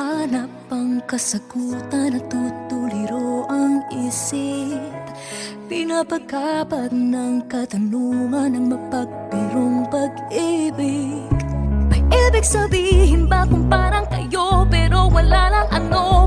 Hanap ang kasagutan at tutuliro ang isip. Pinapagkapag ng katanungan ng mapagpirong pag-ibig. May ibig sabihin ba kung parang kayo pero wala lang ano?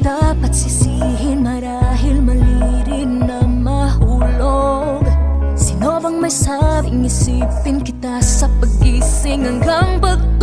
Minsan dapat sisihin marahil mali rin na mahulog. Sino bang may sabing isipin kita sa pagising hanggang pagpapalog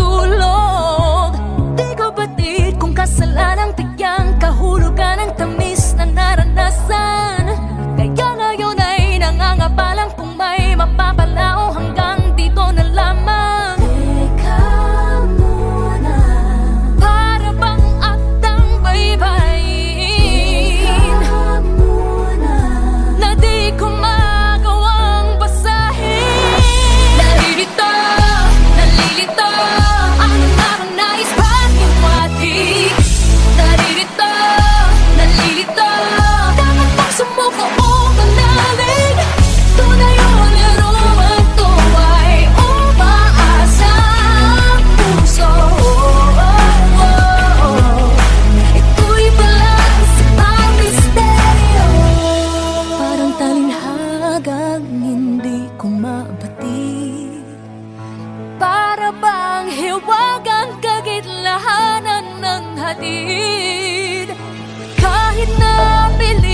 Mahiwagang kagitlahanan ng hatid. Kahit na pilit